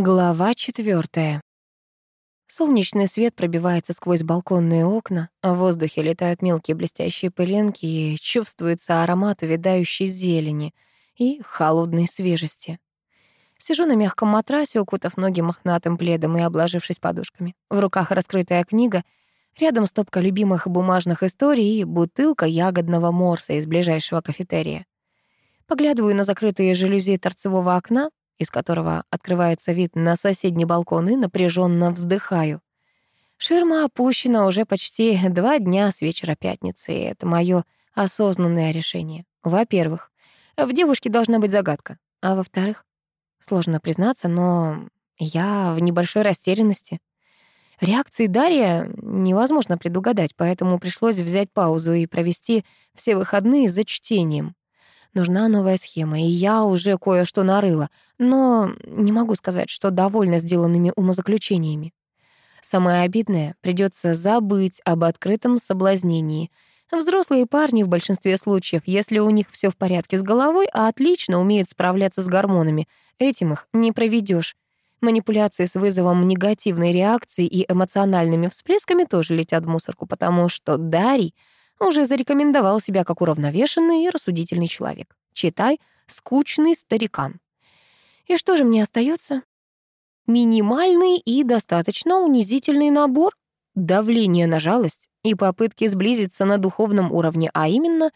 Глава четвертая. Солнечный свет пробивается сквозь балконные окна, а в воздухе летают мелкие блестящие пылинки и чувствуется аромат увядающей зелени и холодной свежести. Сижу на мягком матрасе, укутав ноги мохнатым пледом и обложившись подушками. В руках раскрытая книга, рядом стопка любимых бумажных историй и бутылка ягодного морса из ближайшего кафетерия. Поглядываю на закрытые жалюзи торцевого окна, из которого открывается вид на соседний балкон, и напряженно вздыхаю. Ширма опущена уже почти два дня с вечера пятницы, и это мое осознанное решение. Во-первых, в девушке должна быть загадка, а во-вторых, сложно признаться, но я в небольшой растерянности. Реакции Дарья невозможно предугадать, поэтому пришлось взять паузу и провести все выходные за чтением. Нужна новая схема, и я уже кое-что нарыла, но не могу сказать, что довольна сделанными умозаключениями. Самое обидное — придется забыть об открытом соблазнении. Взрослые парни в большинстве случаев, если у них все в порядке с головой, а отлично умеют справляться с гормонами, этим их не проведешь. Манипуляции с вызовом негативной реакции и эмоциональными всплесками тоже летят в мусорку, потому что Дарий — уже зарекомендовал себя как уравновешенный и рассудительный человек. Читай «скучный старикан». И что же мне остается? Минимальный и достаточно унизительный набор давление на жалость и попытки сблизиться на духовном уровне, а именно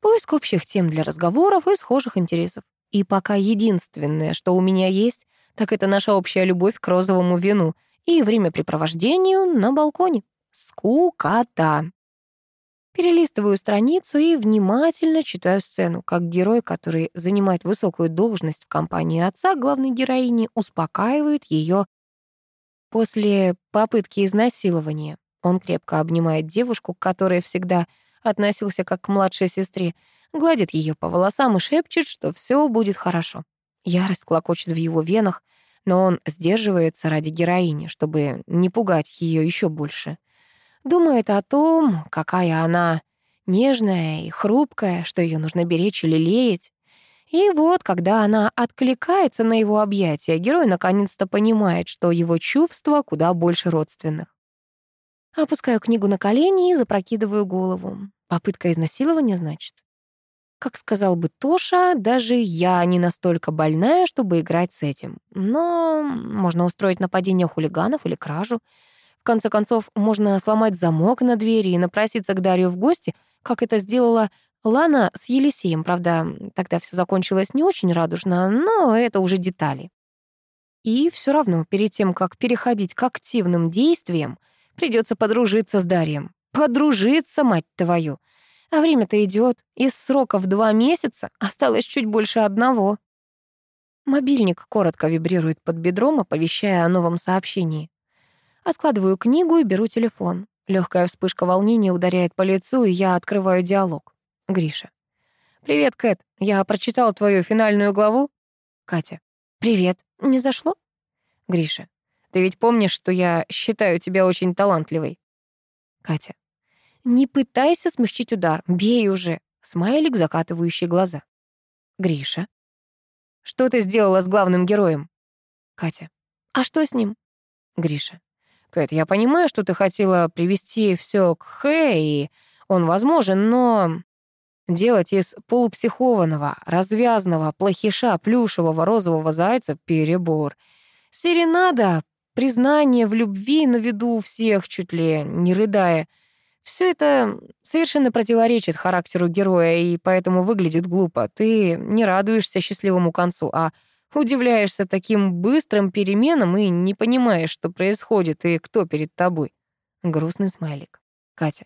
поиск общих тем для разговоров и схожих интересов. И пока единственное, что у меня есть, так это наша общая любовь к розовому вину и времяпрепровождению на балконе. Скукота. Перелистываю страницу и внимательно читаю сцену, как герой, который занимает высокую должность в компании отца, главной героини успокаивает ее после попытки изнасилования. Он крепко обнимает девушку, к которой всегда относился как к младшей сестре, гладит ее по волосам и шепчет, что все будет хорошо. Ярость клокочет в его венах, но он сдерживается ради героини, чтобы не пугать ее еще больше думает о том, какая она нежная и хрупкая, что ее нужно беречь или лелеять. И вот, когда она откликается на его объятия, герой наконец-то понимает, что его чувства куда больше родственных. Опускаю книгу на колени и запрокидываю голову. Попытка изнасилования, значит. Как сказал бы Тоша, даже я не настолько больная, чтобы играть с этим. Но можно устроить нападение хулиганов или кражу — в конце концов, можно сломать замок на двери и напроситься к Дарью в гости, как это сделала Лана с Елисеем. Правда, тогда все закончилось не очень радужно, но это уже детали. И все равно, перед тем, как переходить к активным действиям, придется подружиться с Дарьем. Подружиться, мать твою! А время-то идет. Из сроков два месяца осталось чуть больше одного. Мобильник коротко вибрирует под бедром, оповещая о новом сообщении. Откладываю книгу и беру телефон. Легкая вспышка волнения ударяет по лицу, и я открываю диалог. Гриша. «Привет, Кэт. Я прочитал твою финальную главу». Катя. «Привет. Не зашло?» Гриша. «Ты ведь помнишь, что я считаю тебя очень талантливой?» Катя. «Не пытайся смягчить удар. Бей уже». Смайлик, закатывающий глаза. Гриша. «Что ты сделала с главным героем?» Катя. «А что с ним?» Гриша. Кэт, я понимаю, что ты хотела привести все к Хэ, и он возможен, но делать из полупсихованного, развязного, плохиша, плюшевого, розового зайца — перебор. Серенада, признание в любви на виду у всех, чуть ли не рыдая. Все это совершенно противоречит характеру героя и поэтому выглядит глупо. Ты не радуешься счастливому концу, а Удивляешься таким быстрым переменам и не понимаешь, что происходит и кто перед тобой. Грустный смайлик. Катя.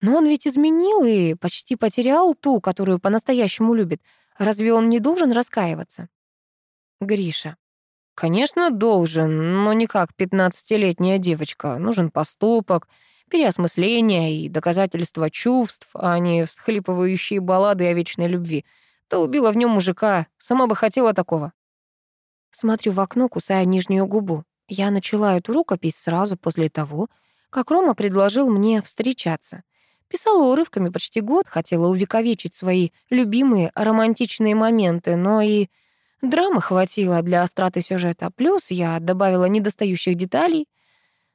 Но он ведь изменил и почти потерял ту, которую по-настоящему любит. Разве он не должен раскаиваться? Гриша. Конечно, должен, но не как пятнадцатилетняя девочка. Нужен поступок, переосмысление и доказательство чувств, а не всхлипывающие баллады о вечной любви — ты убила в нем мужика, сама бы хотела такого. Смотрю в окно, кусая нижнюю губу. Я начала эту рукопись сразу после того, как Рома предложил мне встречаться. Писала урывками почти год, хотела увековечить свои любимые романтичные моменты, но и Драмы хватило для остроты сюжета, плюс я добавила недостающих деталей.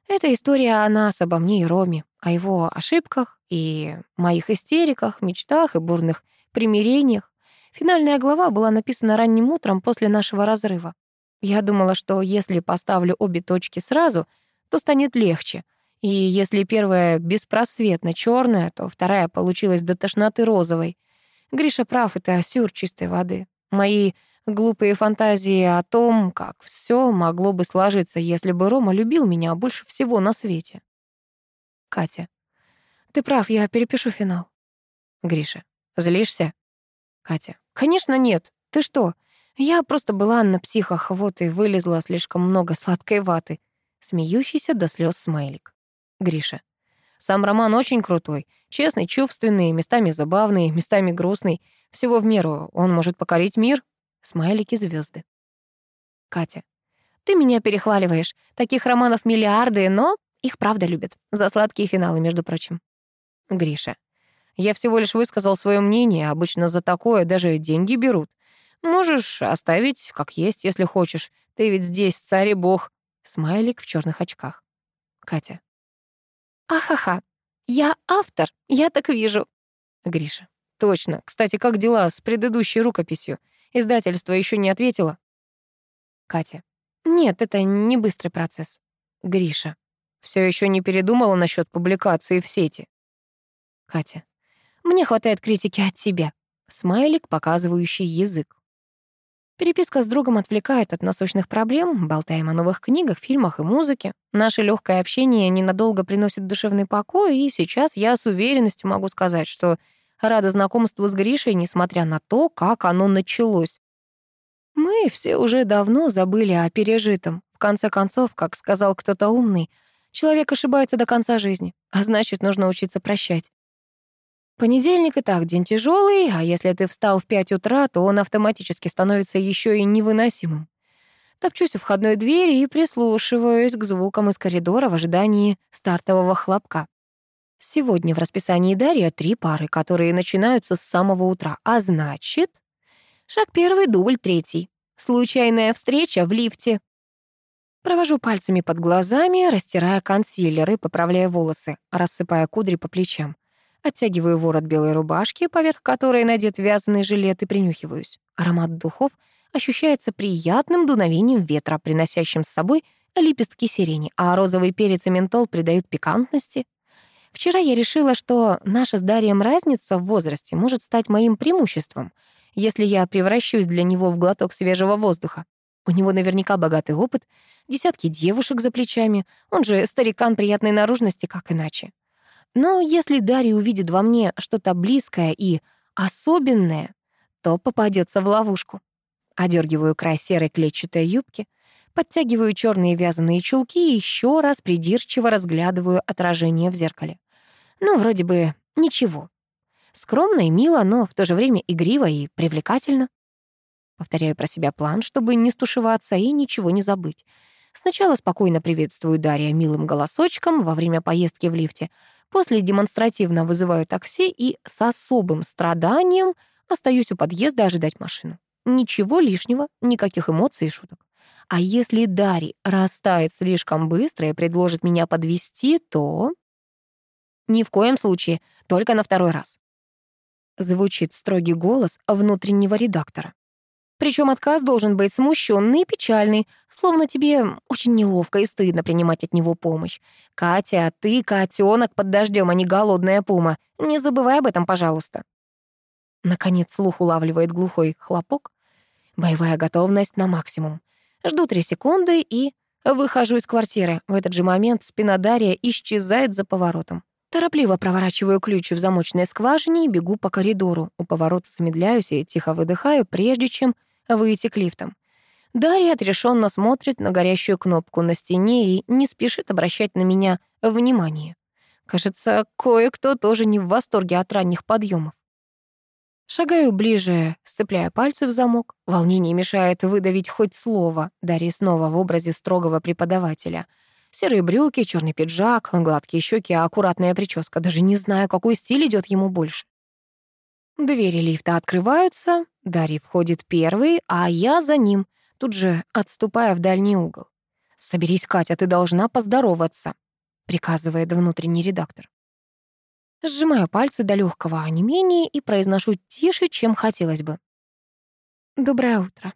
Эта история о нас, обо мне и Роме, о его ошибках и моих истериках, мечтах и бурных примирениях. Финальная глава была написана ранним утром после нашего разрыва. Я думала, что если поставлю обе точки сразу, то станет легче. И если первая беспросветно черная, то вторая получилась до тошноты розовой. Гриша прав, это сюр чистой воды. Мои глупые фантазии о том, как все могло бы сложиться, если бы Рома любил меня больше всего на свете. Катя. Ты прав, я перепишу финал. Гриша. Злишься? Катя. Конечно, нет. Ты что? Я просто была на психах, вот и вылезла слишком много сладкой ваты. Смеющийся до слез смайлик. Гриша. Сам роман очень крутой. Честный, чувственный, местами забавный, местами грустный. Всего в меру. Он может покорить мир. Смайлики звезды. Катя. Ты меня перехваливаешь. Таких романов миллиарды, но их правда любят. За сладкие финалы, между прочим. Гриша. Я всего лишь высказал свое мнение. Обычно за такое даже деньги берут. Можешь оставить как есть, если хочешь. Ты ведь здесь царь и бог. Смайлик в черных очках. Катя. Ахаха. Я автор. Я так вижу. Гриша. Точно. Кстати, как дела с предыдущей рукописью? Издательство еще не ответило. Катя. Нет, это не быстрый процесс. Гриша. Все еще не передумала насчет публикации в сети. Катя. Мне хватает критики от тебя. Смайлик, показывающий язык. Переписка с другом отвлекает от насущных проблем, болтаем о новых книгах, фильмах и музыке. Наше легкое общение ненадолго приносит душевный покой, и сейчас я с уверенностью могу сказать, что рада знакомству с Гришей, несмотря на то, как оно началось. Мы все уже давно забыли о пережитом. В конце концов, как сказал кто-то умный, человек ошибается до конца жизни, а значит, нужно учиться прощать. Понедельник и так день тяжелый, а если ты встал в пять утра, то он автоматически становится еще и невыносимым. Топчусь у входной двери и прислушиваюсь к звукам из коридора в ожидании стартового хлопка. Сегодня в расписании Дарья три пары, которые начинаются с самого утра, а значит... Шаг первый, дубль третий. Случайная встреча в лифте. Провожу пальцами под глазами, растирая консилер и поправляя волосы, рассыпая кудри по плечам. Оттягиваю ворот белой рубашки, поверх которой надет вязаный жилет, и принюхиваюсь. Аромат духов ощущается приятным дуновением ветра, приносящим с собой лепестки сирени, а розовый перец и ментол придают пикантности. Вчера я решила, что наша с Дарием разница в возрасте может стать моим преимуществом, если я превращусь для него в глоток свежего воздуха. У него наверняка богатый опыт, десятки девушек за плечами, он же старикан приятной наружности, как иначе. Но если Дарья увидит во мне что-то близкое и особенное, то попадется в ловушку. Одергиваю край серой клетчатой юбки, подтягиваю черные вязаные чулки и еще раз придирчиво разглядываю отражение в зеркале. Ну, вроде бы ничего. Скромно и мило, но в то же время игриво и привлекательно. Повторяю про себя план, чтобы не стушеваться и ничего не забыть. Сначала спокойно приветствую Дарья милым голосочком во время поездки в лифте, После демонстративно вызываю такси и с особым страданием остаюсь у подъезда ожидать машину. Ничего лишнего, никаких эмоций и шуток. А если Дарий растает слишком быстро и предложит меня подвести, то... Ни в коем случае, только на второй раз. Звучит строгий голос внутреннего редактора. Причем отказ должен быть смущенный и печальный, словно тебе очень неловко и стыдно принимать от него помощь. Катя, ты котенок под дождем, а не голодная пума. Не забывай об этом, пожалуйста. Наконец слух улавливает глухой хлопок. Боевая готовность на максимум. Жду три секунды и выхожу из квартиры. В этот же момент спина Дарья исчезает за поворотом. Торопливо проворачиваю ключ в замочной скважине и бегу по коридору. У поворота замедляюсь и тихо выдыхаю, прежде чем выйти к лифтам. Дарья отрешенно смотрит на горящую кнопку на стене и не спешит обращать на меня внимание. Кажется, кое-кто тоже не в восторге от ранних подъемов. Шагаю ближе, сцепляя пальцы в замок. Волнение мешает выдавить хоть слово. Дарья снова в образе строгого преподавателя. Серые брюки, черный пиджак, гладкие щеки, аккуратная прическа. Даже не знаю, какой стиль идет ему больше. Двери лифта открываются, Дарий входит первый, а я за ним, тут же отступая в дальний угол. «Соберись, Катя, ты должна поздороваться», — приказывает внутренний редактор. Сжимаю пальцы до легкого онемения и произношу тише, чем хотелось бы. «Доброе утро».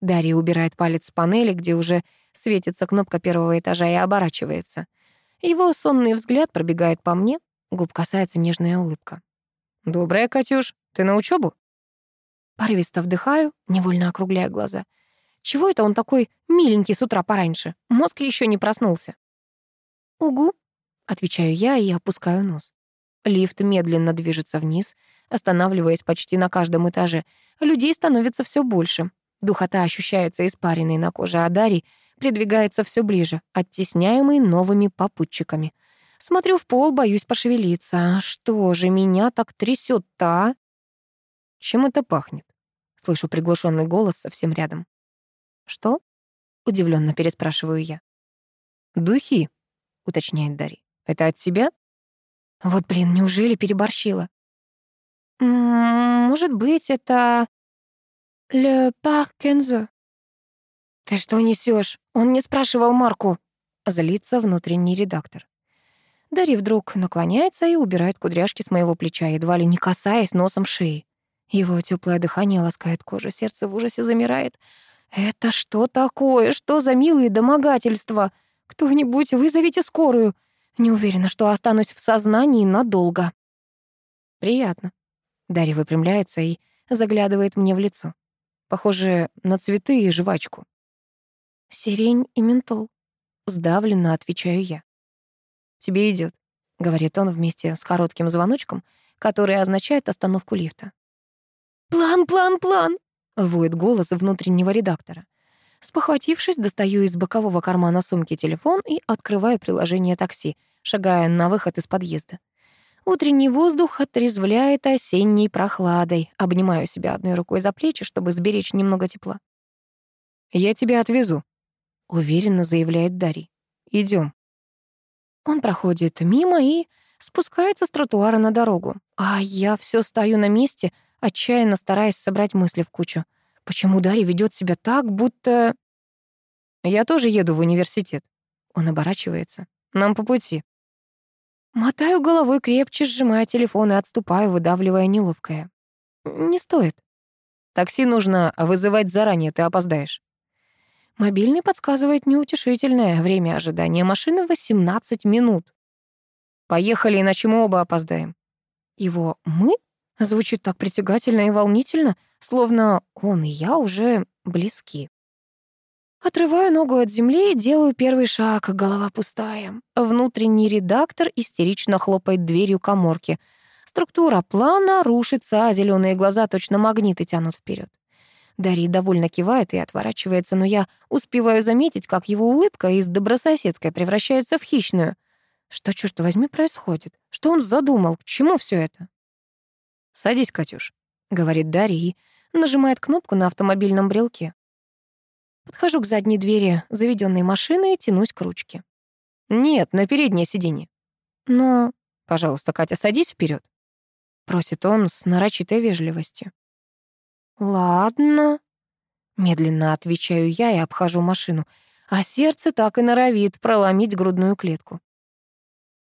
Дарья убирает палец с панели, где уже светится кнопка первого этажа и оборачивается. Его сонный взгляд пробегает по мне, губ касается нежная улыбка. «Добрая, Катюш, ты на учебу? Порывисто вдыхаю, невольно округляя глаза. Чего это он такой миленький с утра пораньше? Мозг еще не проснулся. «Угу», — отвечаю я и опускаю нос. Лифт медленно движется вниз, останавливаясь почти на каждом этаже. Людей становится все больше. Духота ощущается испаренной на коже, а Дарий придвигается все ближе, оттесняемый новыми попутчиками. Смотрю в пол, боюсь пошевелиться. Что же меня так трясет-то, а? Чем это пахнет? Слышу приглушенный голос совсем рядом. Что? Удивленно переспрашиваю я. Духи, уточняет Дарья. Это от тебя? Вот, блин, неужели переборщила? Может быть, это «Le Parkenzo». «Ты что несешь? Он не спрашивал Марку!» Злится внутренний редактор. Дарья вдруг наклоняется и убирает кудряшки с моего плеча, едва ли не касаясь носом шеи. Его теплое дыхание ласкает кожу, сердце в ужасе замирает. «Это что такое? Что за милые домогательства? Кто-нибудь вызовите скорую!» Не уверена, что останусь в сознании надолго. «Приятно». Дарья выпрямляется и заглядывает мне в лицо. Похоже на цветы и жвачку. «Сирень и ментол», — сдавленно отвечаю я. «Тебе идет, говорит он вместе с коротким звоночком, который означает остановку лифта. «План, план, план!» — воет голос внутреннего редактора. Спохватившись, достаю из бокового кармана сумки телефон и открываю приложение такси, шагая на выход из подъезда. Утренний воздух отрезвляет осенней прохладой. Обнимаю себя одной рукой за плечи, чтобы сберечь немного тепла. «Я тебя отвезу», — уверенно заявляет Дарий. Идем. Он проходит мимо и спускается с тротуара на дорогу. А я все стою на месте, отчаянно стараясь собрать мысли в кучу. Почему Дарья ведет себя так, будто... Я тоже еду в университет. Он оборачивается. Нам по пути. Мотаю головой крепче, сжимая телефон и отступаю, выдавливая неловкое. Не стоит. Такси нужно вызывать заранее, ты опоздаешь. Мобильный подсказывает неутешительное. Время ожидания машины 18 минут. Поехали, иначе мы оба опоздаем. Его «мы» звучит так притягательно и волнительно, словно он и я уже близки. Отрываю ногу от земли и делаю первый шаг, голова пустая. Внутренний редактор истерично хлопает дверью коморки. Структура плана рушится, а зеленые глаза точно магниты тянут вперед. Дарья довольно кивает и отворачивается, но я успеваю заметить, как его улыбка из добрососедской превращается в хищную. Что, черт возьми, происходит? Что он задумал? К чему все это? «Садись, Катюш», — говорит Дарья и нажимает кнопку на автомобильном брелке. Подхожу к задней двери заведенной машины и тянусь к ручке. «Нет, на переднее сиденье». «Но...» «Пожалуйста, Катя, садись вперед, просит он с нарочитой вежливостью. «Ладно», — медленно отвечаю я и обхожу машину, а сердце так и норовит проломить грудную клетку.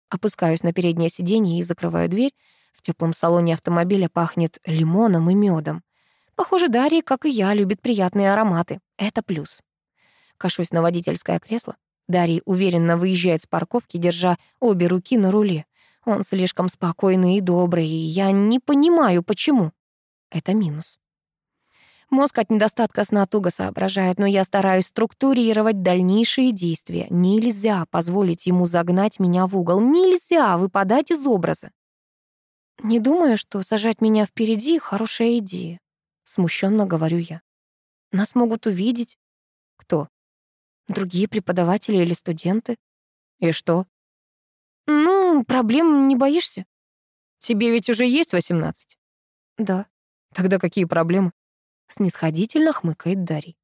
Опускаюсь на переднее сиденье и закрываю дверь. В теплом салоне автомобиля пахнет лимоном и медом. Похоже, Дарья, как и я, любит приятные ароматы. Это плюс. Кашусь на водительское кресло. Дарья уверенно выезжает с парковки, держа обе руки на руле. Он слишком спокойный и добрый, и я не понимаю, почему. Это минус. Мозг от недостатка сна туго соображает, но я стараюсь структурировать дальнейшие действия. Нельзя позволить ему загнать меня в угол. Нельзя выпадать из образа. Не думаю, что сажать меня впереди — хорошая идея. Смущенно говорю я. Нас могут увидеть. Кто? Другие преподаватели или студенты? И что? Ну, проблем не боишься? Тебе ведь уже есть восемнадцать? Да. Тогда какие проблемы? Снисходительно хмыкает Дарий.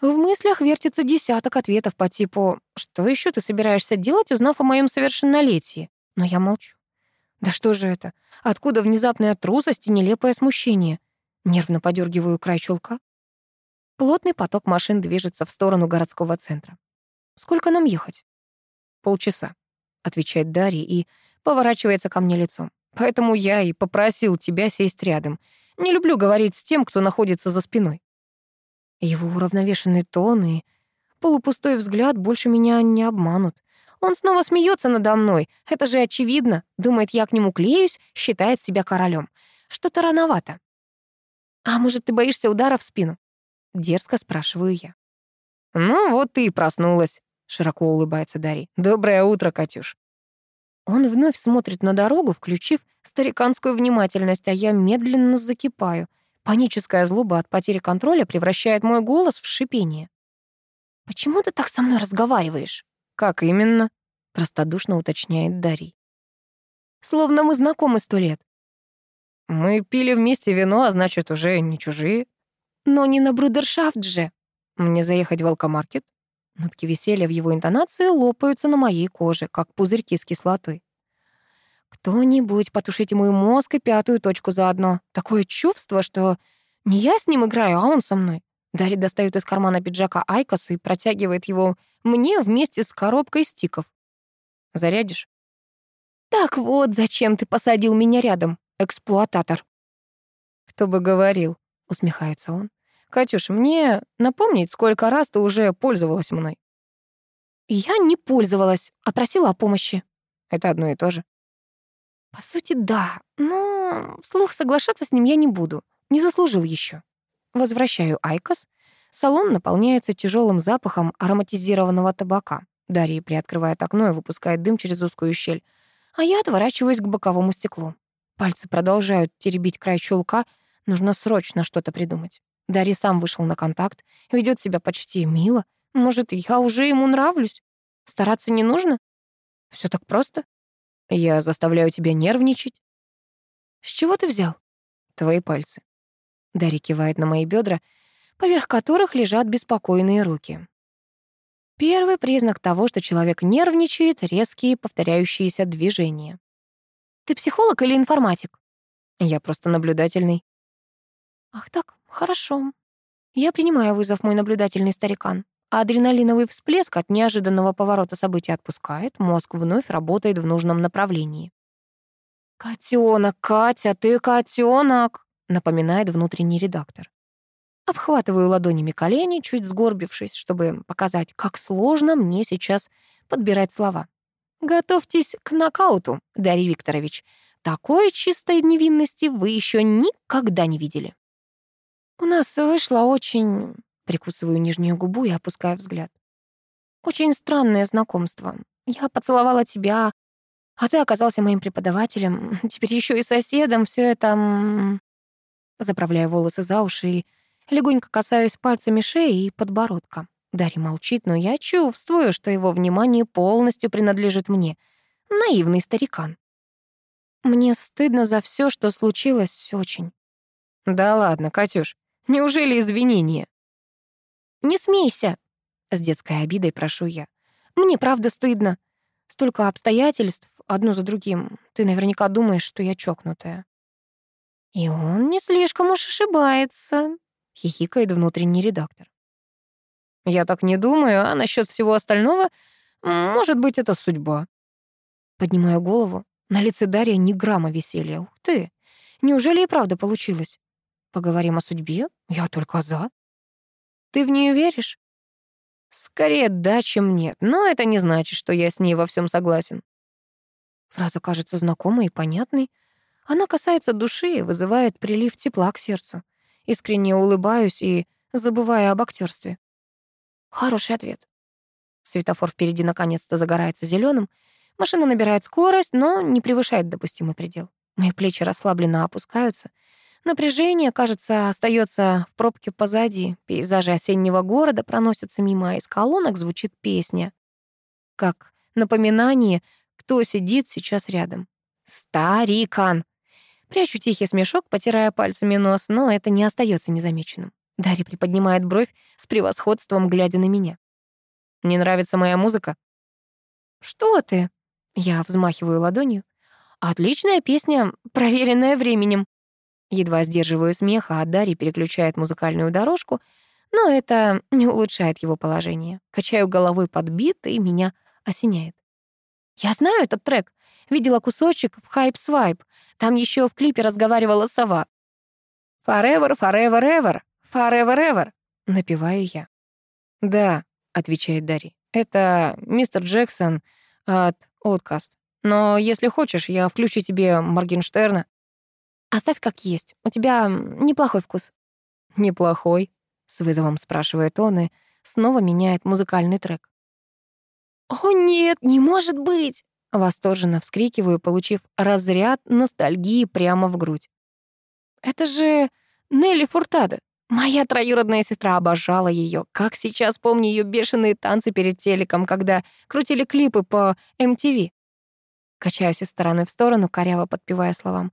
В мыслях вертится десяток ответов по типу «Что еще ты собираешься делать, узнав о моем совершеннолетии?» Но я молчу. Да что же это? Откуда внезапная трусость и нелепое смущение? Нервно подергиваю край чулка. Плотный поток машин движется в сторону городского центра. Сколько нам ехать? Полчаса, отвечает Дарья и поворачивается ко мне лицом. Поэтому я и попросил тебя сесть рядом. Не люблю говорить с тем, кто находится за спиной. Его уравновешенный тон и полупустой взгляд больше меня не обманут. Он снова смеется надо мной. Это же очевидно. Думает, я к нему клеюсь, считает себя королем. Что-то рановато. «А может, ты боишься удара в спину?» Дерзко спрашиваю я. «Ну вот ты и проснулась», — широко улыбается Дарий. «Доброе утро, Катюш». Он вновь смотрит на дорогу, включив стариканскую внимательность, а я медленно закипаю. Паническая злоба от потери контроля превращает мой голос в шипение. «Почему ты так со мной разговариваешь?» «Как именно?» — простодушно уточняет Дарий. «Словно мы знакомы сто лет». «Мы пили вместе вино, а значит, уже не чужие». «Но не на брудершафт же». «Мне заехать в алкомаркет?» Нотки веселья в его интонации лопаются на моей коже, как пузырьки с кислотой. «Кто-нибудь потушите мой мозг и пятую точку заодно. Такое чувство, что не я с ним играю, а он со мной». Дарья достает из кармана пиджака IQOS и протягивает его мне вместе с коробкой стиков. Зарядишь? Так вот, зачем ты посадил меня рядом, эксплуататор? Кто бы говорил, усмехается он. Катюш, мне напомнить, сколько раз ты уже пользовалась мной? Я не пользовалась, а просила о помощи. Это одно и то же. По сути, да, но вслух соглашаться с ним я не буду. Не заслужил еще. Возвращаю IQOS. Салон наполняется тяжелым запахом ароматизированного табака. Дарья приоткрывает окно и выпускает дым через узкую щель. А я отворачиваюсь к боковому стеклу. Пальцы продолжают теребить край чулка. Нужно срочно что-то придумать. Дарья сам вышел на контакт, ведет себя почти мило. Может, я уже ему нравлюсь? Стараться не нужно? Все так просто? Я заставляю тебя нервничать. С чего ты взял? Твои пальцы. Дарья кивает на мои бедра, поверх которых лежат беспокойные руки. Первый признак того, что человек нервничает — резкие повторяющиеся движения. «Ты психолог или информатик?» «Я просто наблюдательный». «Ах так, хорошо. Я принимаю вызов, мой наблюдательный старикан. Адреналиновый всплеск от неожиданного поворота событий отпускает, мозг вновь работает в нужном направлении. «Котёнок, Катя, ты котёнок!» напоминает внутренний редактор. Обхватываю ладонями колени, чуть сгорбившись, чтобы показать, как сложно мне сейчас подбирать слова. Готовьтесь к нокауту, Дарья Викторович. Такой чистой невинности вы еще никогда не видели. У нас вышло очень... Прикусываю нижнюю губу и опускаю взгляд. Очень странное знакомство. Я поцеловала тебя, а ты оказался моим преподавателем, теперь еще и соседом. Все это Заправляю волосы за уши и легонько касаюсь пальцами шеи и подбородка. Дарья молчит, но я чувствую, что его внимание полностью принадлежит мне. Наивный старикан. Мне стыдно за все, что случилось очень. Да ладно, Катюш, неужели извинения? Не смейся, с детской обидой прошу я. Мне правда стыдно. Столько обстоятельств, одно за другим. Ты наверняка думаешь, что я чокнутая. «И он не слишком уж ошибается», — хихикает внутренний редактор. «Я так не думаю, а насчет всего остального, может быть, это судьба». Поднимаю голову. На лице Дарья ни грамма веселья. Ух ты! Неужели и правда получилось? Поговорим о судьбе? Я только за. Ты в нее веришь? Скорее да, чем нет, но это не значит, что я с ней во всем согласен. Фраза кажется знакомой и понятной. Она касается души и вызывает прилив тепла к сердцу. Искренне улыбаюсь и забываю об актерстве. Хороший ответ. Светофор впереди наконец-то загорается зеленым. Машина набирает скорость, но не превышает допустимый предел. Мои плечи расслабленно опускаются. Напряжение, кажется, остается в пробке позади. Пейзажи осеннего города проносятся мимо, а из колонок звучит песня. Как напоминание, кто сидит сейчас рядом. «Старикан!» Прячу тихий смешок, потирая пальцами нос, но это не остается незамеченным. Дарья приподнимает бровь с превосходством, глядя на меня. «Не нравится моя музыка?» «Что ты?» Я взмахиваю ладонью. «Отличная песня, проверенная временем». Едва сдерживаю смех, а Дарья переключает музыкальную дорожку, но это не улучшает его положение. Качаю головой под бит, и меня осеняет. Я знаю этот трек. Видела кусочек в Swipe. Там еще в клипе разговаривала сова. Forever, forever, ever. Forever, ever. Напеваю я. Да, отвечает Дарья. Это мистер Джексон от Outcast. Но если хочешь, я включу тебе Моргенштерна. Оставь как есть. У тебя неплохой вкус. Неплохой, с вызовом спрашивает он и снова меняет музыкальный трек. «О нет, не может быть!» Восторженно вскрикиваю, получив разряд ностальгии прямо в грудь. «Это же Нелли Фуртадо. Моя троюродная сестра обожала ее. Как сейчас помню ее бешеные танцы перед телеком, когда крутили клипы по MTV. Качаюсь из стороны в сторону, коряво подпевая словам.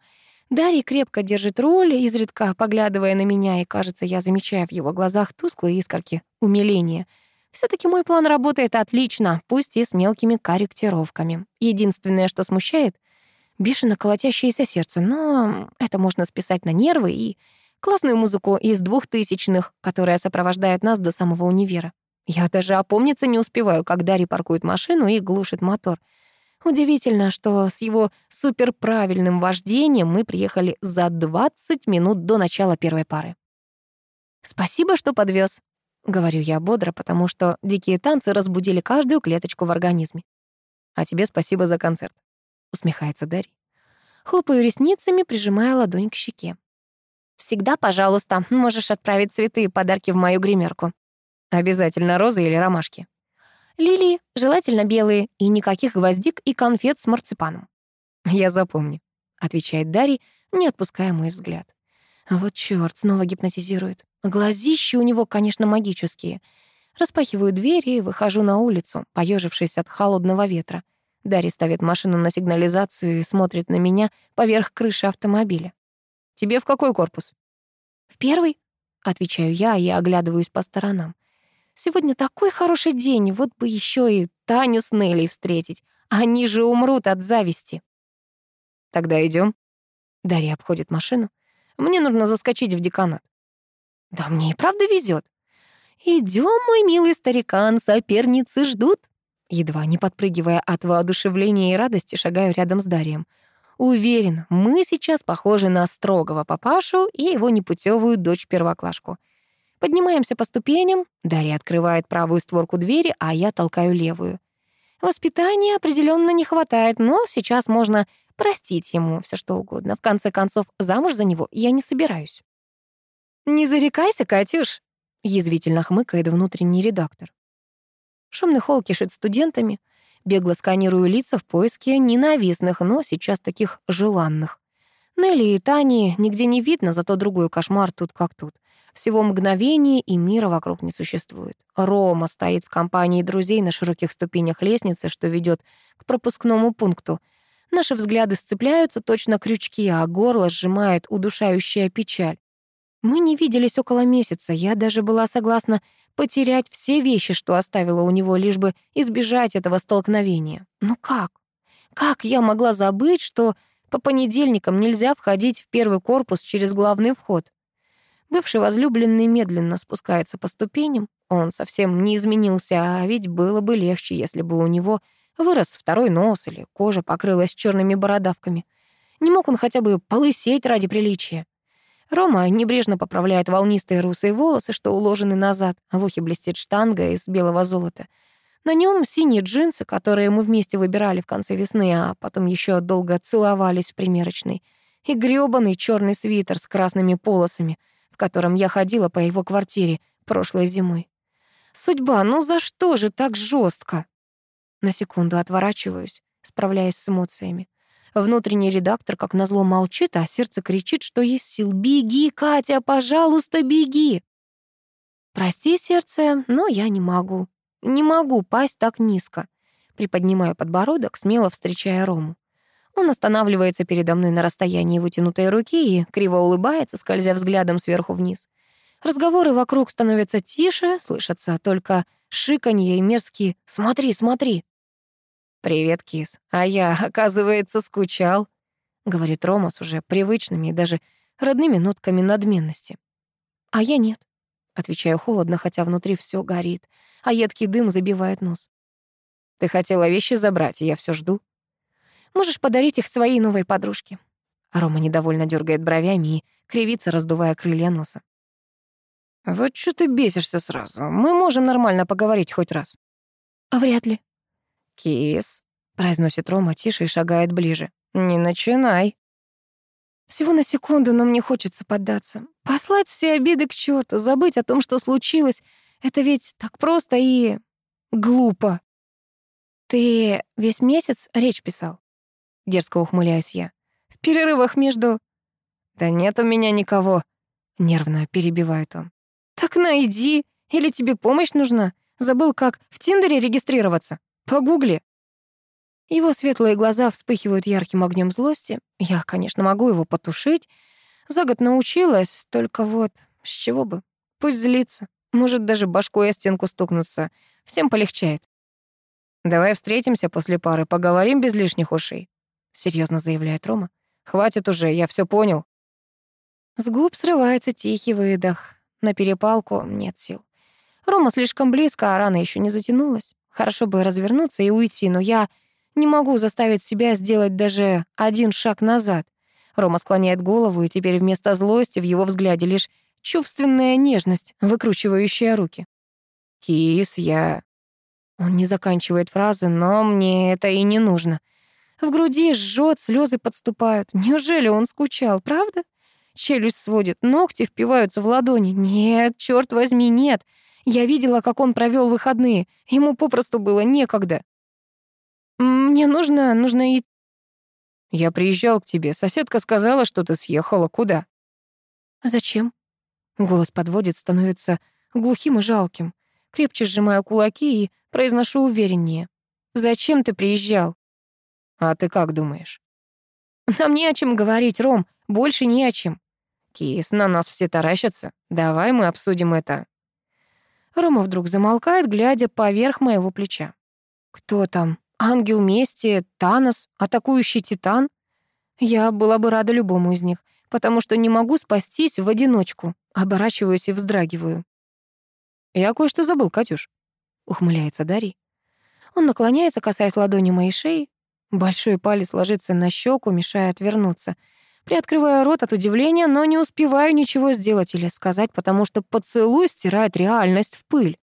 Дарья крепко держит руль, изредка поглядывая на меня, и, кажется, я замечаю в его глазах тусклые искорки умиления — все таки мой план работает отлично, пусть и с мелкими корректировками. Единственное, что смущает — бешено колотящееся сердце, но это можно списать на нервы и классную музыку из двухтысячных, которая сопровождает нас до самого универа. Я даже опомниться не успеваю, как Дарья паркует машину и глушит мотор. Удивительно, что с его суперправильным вождением мы приехали за 20 минут до начала первой пары. «Спасибо, что подвез, — говорю я бодро, потому что дикие танцы разбудили каждую клеточку в организме. «А тебе спасибо за концерт», — усмехается Дарья. Хлопаю ресницами, прижимая ладонь к щеке. «Всегда, пожалуйста, можешь отправить цветы и подарки в мою гримерку. Обязательно розы или ромашки. Лилии, желательно белые, и никаких гвоздик и конфет с марципаном». «Я запомню», — отвечает Дарья, не отпуская мой взгляд. Вот чёрт, снова гипнотизирует. Глазища у него, конечно, магические. Распахиваю дверь и выхожу на улицу, поежившись от холодного ветра. Дарья ставит машину на сигнализацию и смотрит на меня поверх крыши автомобиля. «Тебе в какой корпус?» «В первый», — отвечаю я и оглядываюсь по сторонам. «Сегодня такой хороший день, вот бы еще и Таню с Нелли встретить. Они же умрут от зависти». «Тогда идем. Дарья обходит машину. «Мне нужно заскочить в деканат». Да мне и правда везет. Идем, мой милый старикан, соперницы ждут. Едва не подпрыгивая от воодушевления и радости, шагаю рядом с Дарием. Уверен, мы сейчас похожи на строгого папашу и его непутевую дочь-первоклашку. Поднимаемся по ступеням, Дарья открывает правую створку двери, а я толкаю левую. Воспитания определенно не хватает, но сейчас можно простить ему все что угодно. В конце концов, замуж за него я не собираюсь. «Не зарекайся, Катюш», — язвительно хмыкает внутренний редактор. Шумный холл кишит студентами. Бегло сканирую лица в поиске ненавистных, но сейчас таких желанных. Нелли и Тани нигде не видно, зато другой кошмар тут как тут. Всего мгновение, и мира вокруг не существует. Рома стоит в компании друзей на широких ступенях лестницы, что ведет к пропускному пункту. Наши взгляды сцепляются точно крючки, а горло сжимает удушающая печаль. Мы не виделись около месяца, я даже была согласна потерять все вещи, что оставила у него, лишь бы избежать этого столкновения. Ну как? Как я могла забыть, что по понедельникам нельзя входить в первый корпус через главный вход? Бывший возлюбленный медленно спускается по ступеням. Он совсем не изменился, а ведь было бы легче, если бы у него вырос второй нос или кожа покрылась черными бородавками. Не мог он хотя бы полысеть ради приличия. Рома небрежно поправляет волнистые русые волосы, что уложены назад, а в ухе блестит штанга из белого золота. На нем синие джинсы, которые мы вместе выбирали в конце весны, а потом еще долго целовались в примерочной, и грёбаный черный свитер с красными полосами, в котором я ходила по его квартире прошлой зимой. Судьба, ну за что же так жестко? На секунду отворачиваюсь, справляясь с эмоциями. Внутренний редактор, как назло, молчит, а сердце кричит, что есть сил. «Беги, Катя, пожалуйста, беги!» «Прости, сердце, но я не могу. Не могу пасть так низко». Приподнимаю подбородок, смело встречая Рому. Он останавливается передо мной на расстоянии вытянутой руки и криво улыбается, скользя взглядом сверху вниз. Разговоры вокруг становятся тише, слышатся только шиканье и мерзкие «смотри, смотри». «Привет, кис. А я, оказывается, скучал», — говорит Рома с уже привычными и даже родными нотками надменности. А я нет. Отвечаю холодно, хотя внутри все горит, а едкий дым забивает нос. Ты хотела вещи забрать, и я все жду. Можешь подарить их своей новой подружке. Рома недовольно дергает бровями и кривится, раздувая крылья носа. Вот что ты бесишься сразу? Мы можем нормально поговорить хоть раз. А вряд ли. Кис, произносит Рома тише и шагает ближе. Не начинай. Всего на секунду, но мне хочется поддаться. Послать все обиды к черту, забыть о том, что случилось. Это ведь так просто и глупо. Ты весь месяц речь писал? Дерзко ухмыляюсь я. В перерывах между... Да нет у меня никого. Нервно перебивает он. Так найди. Или тебе помощь нужна? Забыл, как в Тиндере регистрироваться? Погугли. Его светлые глаза вспыхивают ярким огнем злости. Я, конечно, могу его потушить. За год научилась, только вот с чего бы? Пусть злится. Может, даже башкой о стенку стукнуться. Всем полегчает. «Давай встретимся после пары, поговорим без лишних ушей», — серьезно заявляет Рома. «Хватит уже, я все понял». С губ срывается тихий выдох. На перепалку нет сил. Рома слишком близко, а рана еще не затянулась. Хорошо бы развернуться и уйти, но я не могу заставить себя сделать даже один шаг назад. Рома склоняет голову, и теперь вместо злости в его взгляде лишь чувственная нежность, выкручивающая руки. «Кис, я...» Он не заканчивает фразы, но мне это и не нужно. В груди жжет, слезы подступают. Неужели он скучал, правда? Челюсть сводит, ногти впиваются в ладони. Нет, черт возьми, нет. Я видела, как он провел выходные. Ему попросту было некогда. Мне нужно, нужно идти. Я приезжал к тебе. Соседка сказала, что ты съехала. Куда? Зачем? Голос подводит, становится глухим и жалким. Крепче сжимаю кулаки и произношу увереннее. Зачем ты приезжал? А ты как думаешь? Нам не о чем говорить, Ром. Больше не о чем. Кис, на нас все таращатся. Давай мы обсудим это. Рома вдруг замолкает, глядя поверх моего плеча. Кто там? Ангел мести, Танос, атакующий титан. Я была бы рада любому из них, потому что не могу спастись в одиночку. Оборачиваюсь и вздрагиваю. «Я кое-что забыл, Катюш», — ухмыляется Дарий. Он наклоняется, касаясь ладони моей шеи. Большой палец ложится на щеку, мешая отвернуться. Приоткрываю рот от удивления, но не успеваю ничего сделать или сказать, потому что поцелуй стирает реальность в пыль.